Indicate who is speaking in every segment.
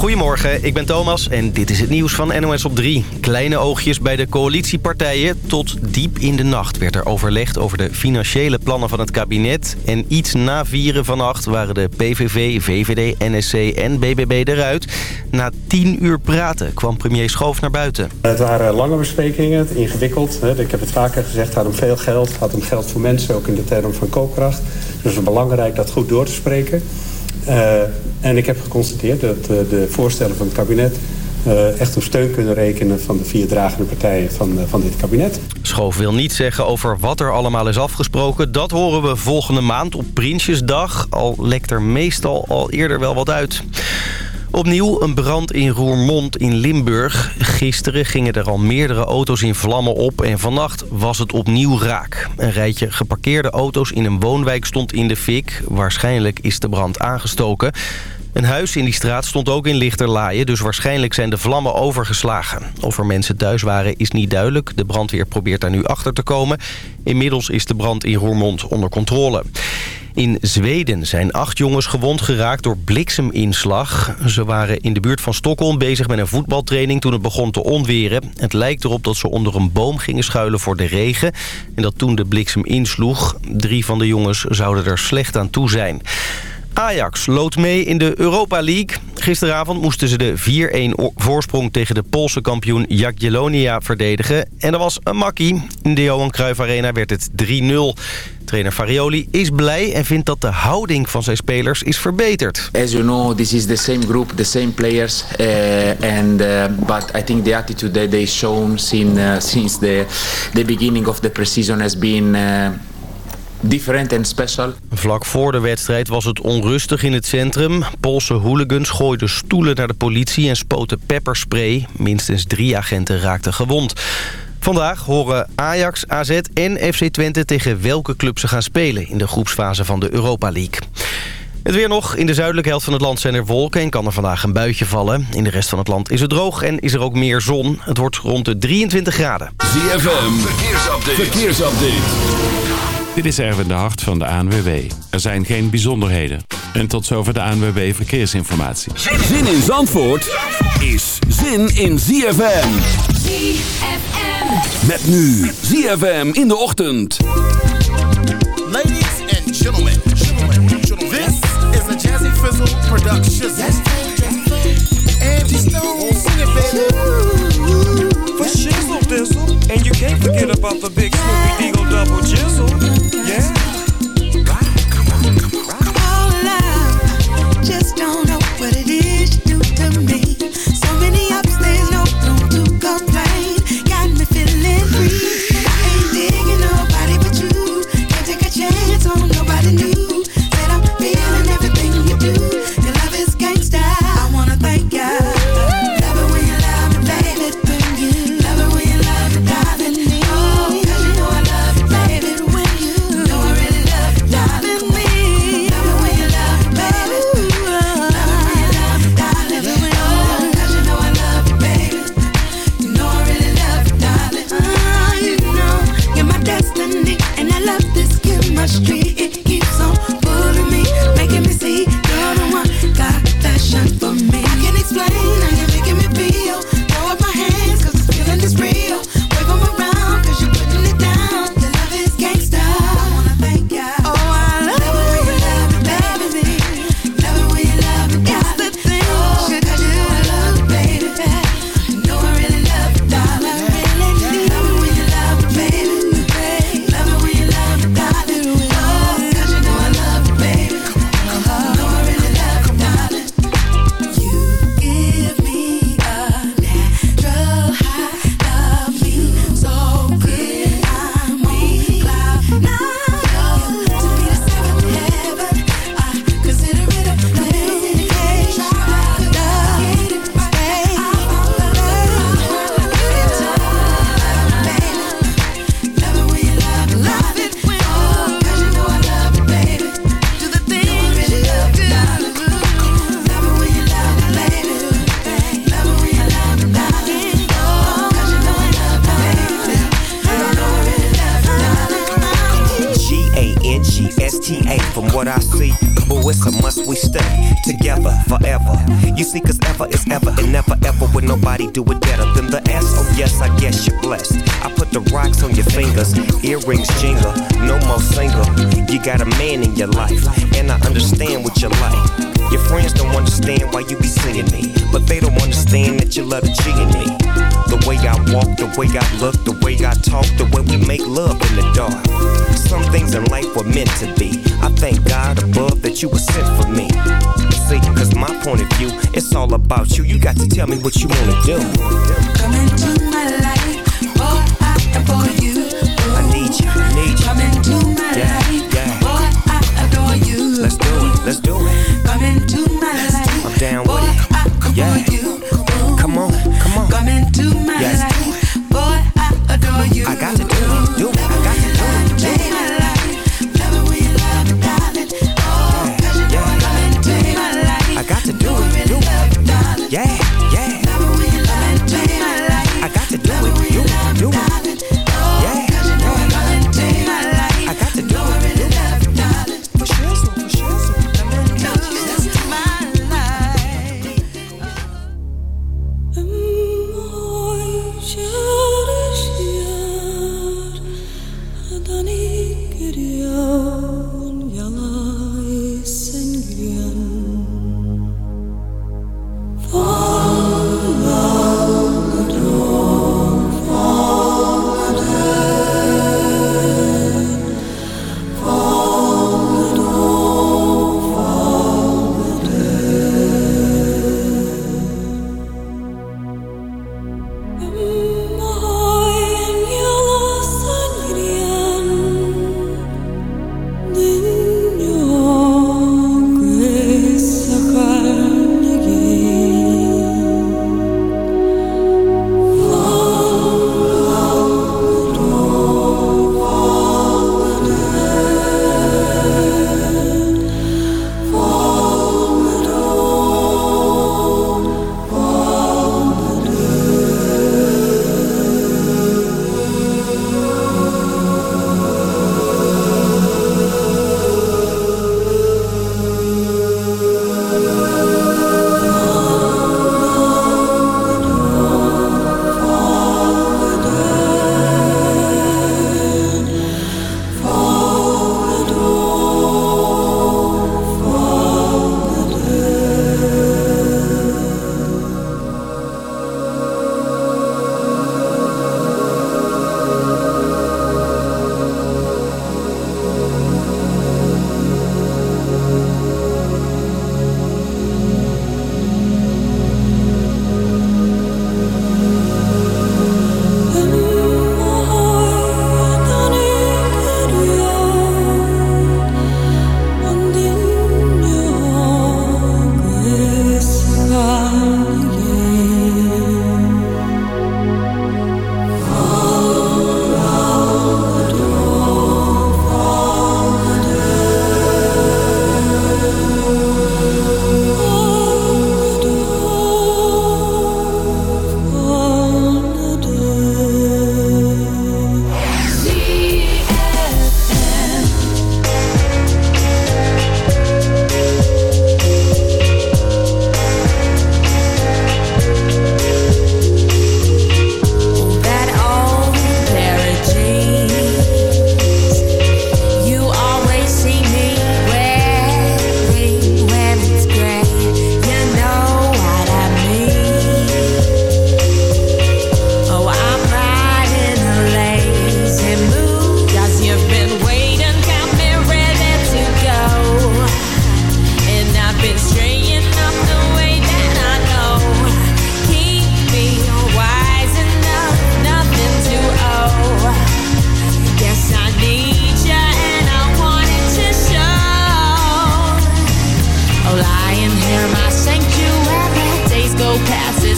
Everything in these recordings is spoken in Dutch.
Speaker 1: Goedemorgen, ik ben Thomas en dit is het nieuws van NOS op 3. Kleine oogjes bij de coalitiepartijen. Tot diep in de nacht werd er overlegd over de financiële plannen van het kabinet. En iets na vieren vannacht waren de PVV, VVD, NSC en BBB eruit. Na tien uur praten kwam premier Schoof naar buiten.
Speaker 2: Het waren lange besprekingen, ingewikkeld. Ik heb het vaker gezegd, het gaat om veel geld. Het gaat om geld voor mensen, ook in de term van koopkracht. Dus het is belangrijk dat goed door te spreken. Uh, en ik heb geconstateerd dat uh, de voorstellen van het kabinet... Uh, echt op steun kunnen rekenen van de vier dragende partijen van, van dit kabinet.
Speaker 1: Schoof wil niet zeggen over wat er allemaal is afgesproken. Dat horen we volgende maand op Prinsjesdag. Al lekt er meestal al eerder wel wat uit. Opnieuw een brand in Roermond in Limburg. Gisteren gingen er al meerdere auto's in vlammen op en vannacht was het opnieuw raak. Een rijtje geparkeerde auto's in een woonwijk stond in de fik. Waarschijnlijk is de brand aangestoken. Een huis in die straat stond ook in lichterlaaien, dus waarschijnlijk zijn de vlammen overgeslagen. Of er mensen thuis waren is niet duidelijk. De brandweer probeert daar nu achter te komen. Inmiddels is de brand in Roermond onder controle. In Zweden zijn acht jongens gewond geraakt door blikseminslag. Ze waren in de buurt van Stockholm bezig met een voetbaltraining toen het begon te onweren. Het lijkt erop dat ze onder een boom gingen schuilen voor de regen. En dat toen de bliksem insloeg. Drie van de jongens zouden er slecht aan toe zijn. Ajax loodt mee in de Europa League. Gisteravond moesten ze de 4-1 voorsprong tegen de Poolse kampioen Jagiellonia verdedigen. En dat was een makkie. In de Johan Cruijff Arena werd het 3-0. Trainer Farioli is blij en vindt dat de houding van zijn spelers is verbeterd.
Speaker 3: As you know, this is the same group, the same players, uh, and uh, but I think the attitude that they shown since uh, since the the beginning of the preseason has been. Different and special.
Speaker 1: Vlak voor de wedstrijd was het onrustig in het centrum. Poolse hooligans gooiden stoelen naar de politie en spoten pepperspray. Minstens drie agenten raakten gewond. Vandaag horen Ajax, AZ en FC Twente tegen welke club ze gaan spelen... in de groepsfase van de Europa League. Het weer nog. In de zuidelijke helft van het land zijn er wolken en kan er vandaag een buitje vallen. In de rest van het land is het droog en is er ook meer zon. Het wordt rond de 23 graden.
Speaker 4: ZFM, verkeersupdate. verkeersupdate.
Speaker 5: Dit is Erwin de Hart van de ANWB. Er zijn geen bijzonderheden. En tot zover de ANWB Verkeersinformatie.
Speaker 4: Zin in Zandvoort is zin in ZFM.
Speaker 6: ZFM.
Speaker 4: Met nu ZFM in de ochtend.
Speaker 7: Ladies and gentlemen. This is a Jazzy Fizzle production. Angie Stone, sing it baby.
Speaker 8: For shizzle dizzle. And you can't forget about the big Snoopy Deagle double jizzle. Yeah.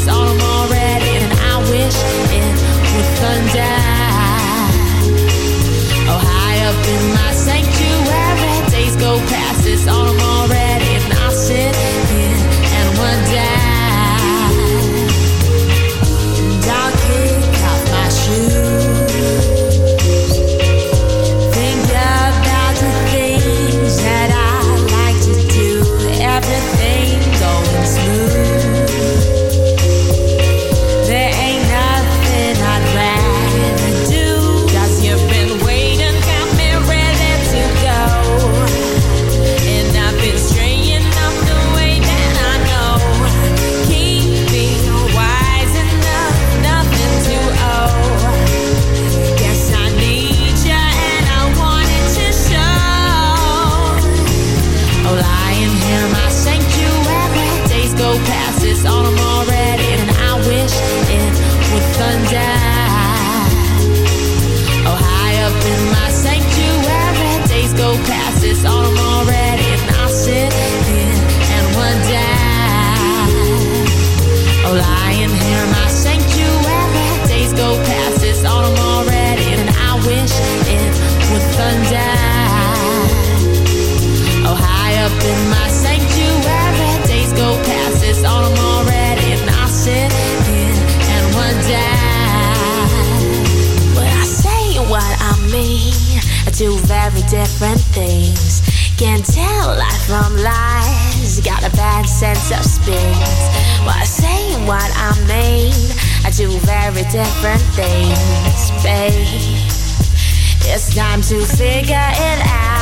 Speaker 9: already, and I wish it
Speaker 6: would thunder. Oh, high up in my sanctuary, days go past, it's all
Speaker 9: up in my sanctuary. Days go past,
Speaker 6: it's already, and I sit
Speaker 9: here
Speaker 6: and
Speaker 9: wonder I
Speaker 6: say what
Speaker 9: I
Speaker 10: mean very different things. Can't tell life from lies. Got a bad sense of spins. What I say what I mean I do very different things, Space. It's time to figure it out.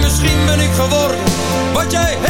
Speaker 11: En misschien ben ik geworden wat jij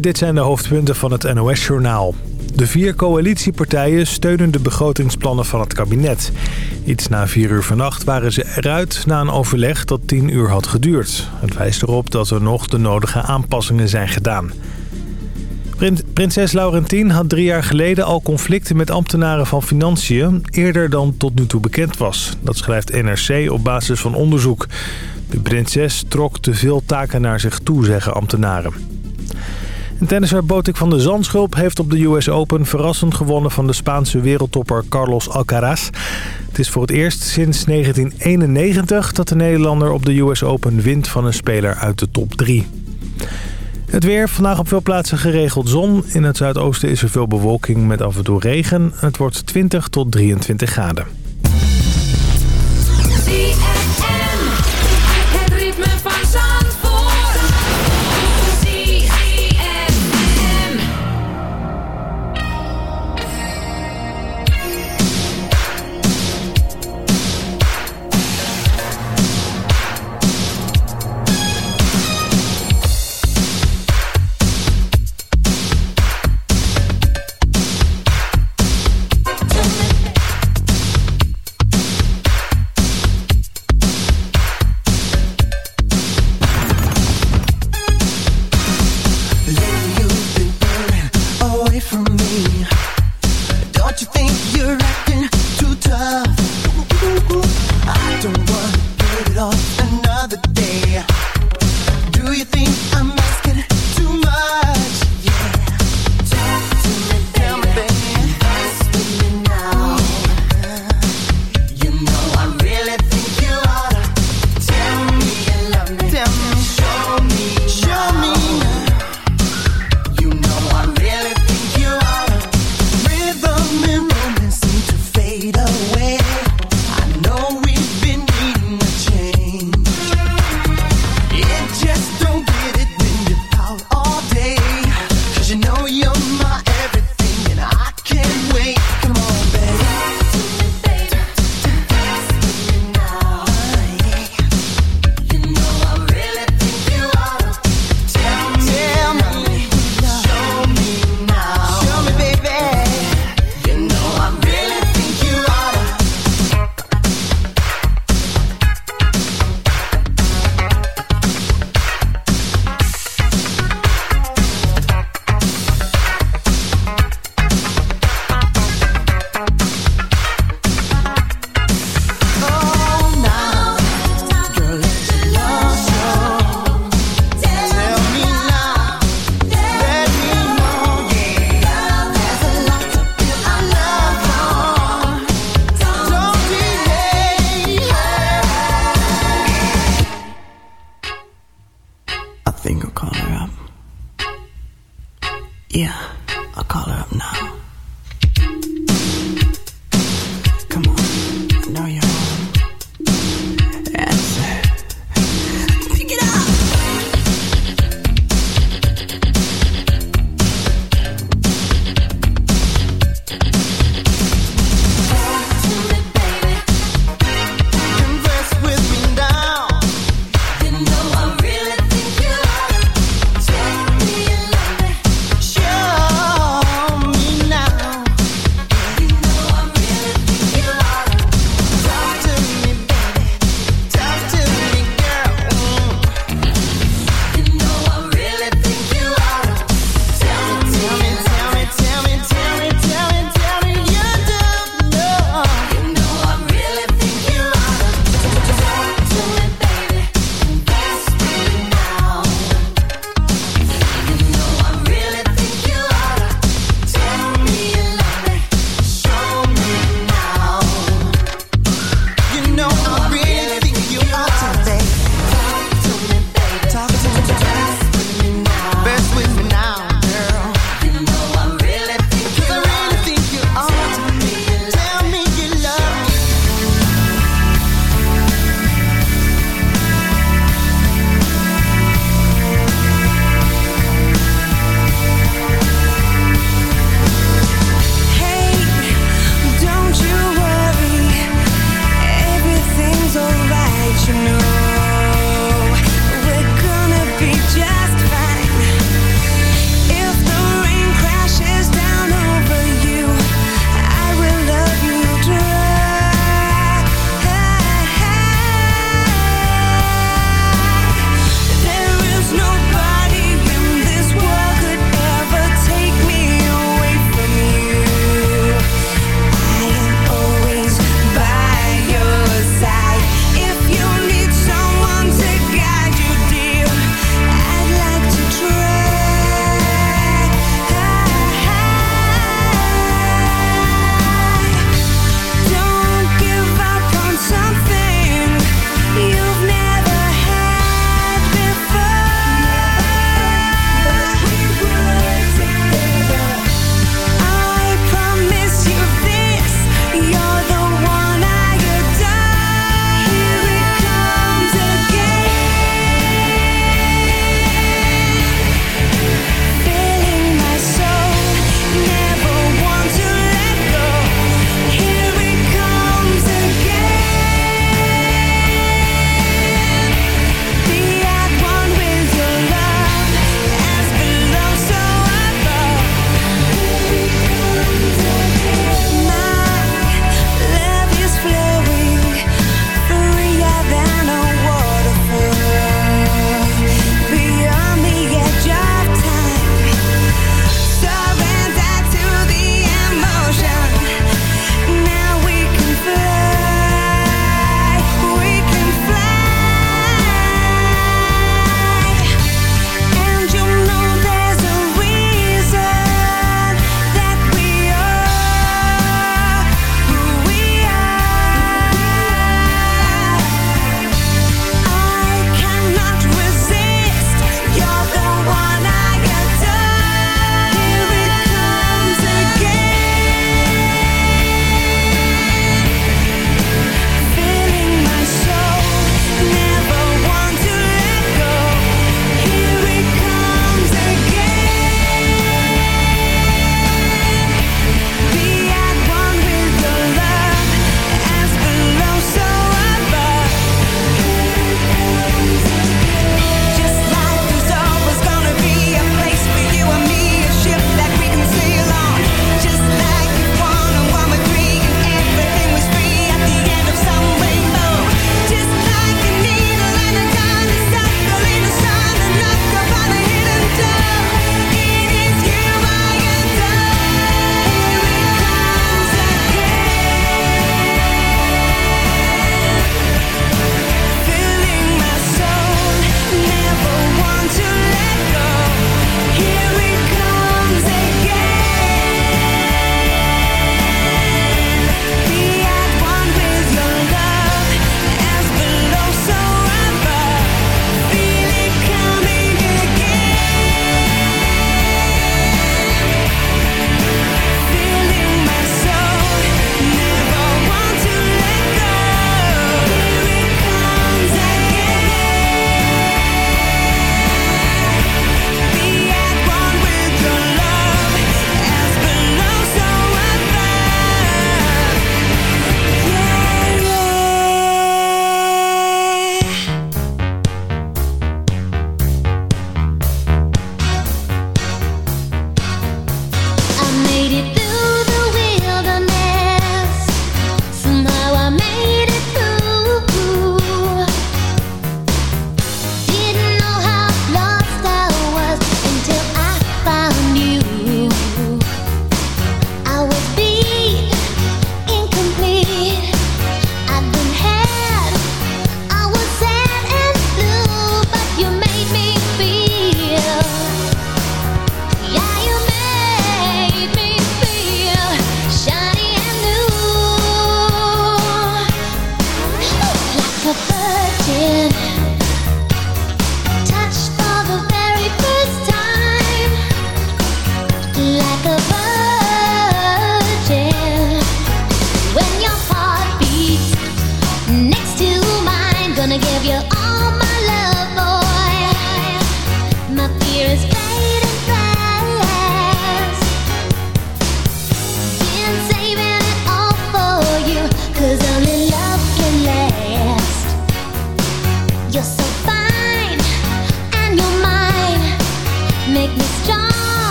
Speaker 12: Dit zijn de hoofdpunten van het NOS-journaal. De vier coalitiepartijen steunen de begrotingsplannen van het kabinet. Iets na vier uur vannacht waren ze eruit na een overleg dat tien uur had geduurd. Het wijst erop dat er nog de nodige aanpassingen zijn gedaan. Prinses Laurentien had drie jaar geleden al conflicten met ambtenaren van Financiën... eerder dan tot nu toe bekend was. Dat schrijft NRC op basis van onderzoek. De prinses trok te veel taken naar zich toe, zeggen ambtenaren. En tennisser Botik van de Zandschulp heeft op de US Open verrassend gewonnen van de Spaanse wereldtopper Carlos Alcaraz. Het is voor het eerst sinds 1991 dat de Nederlander op de US Open wint van een speler uit de top 3. Het weer, vandaag op veel plaatsen geregeld zon. In het zuidoosten is er veel bewolking met af en toe regen. Het wordt 20 tot 23 graden.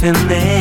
Speaker 13: feeling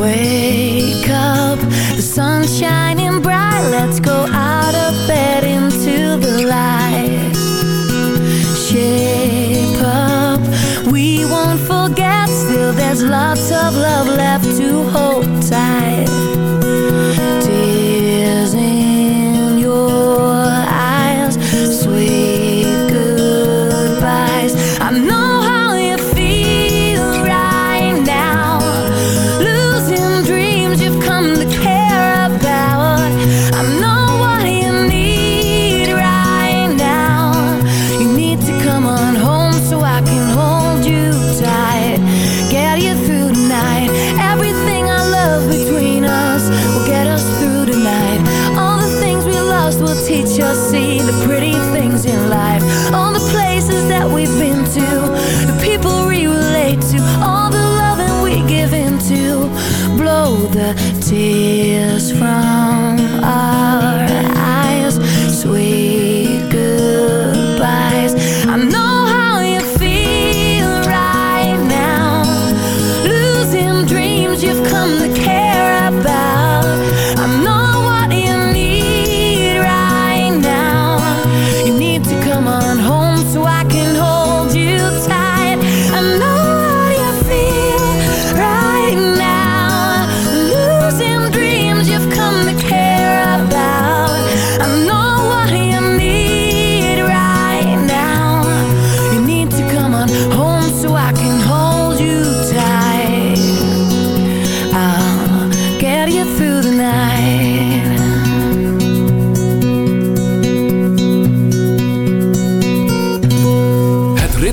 Speaker 14: Wake up, the sun's shining bright. Let's go out of bed into the light. Shape up, we won't forget. Still, there's lots of love left to hold.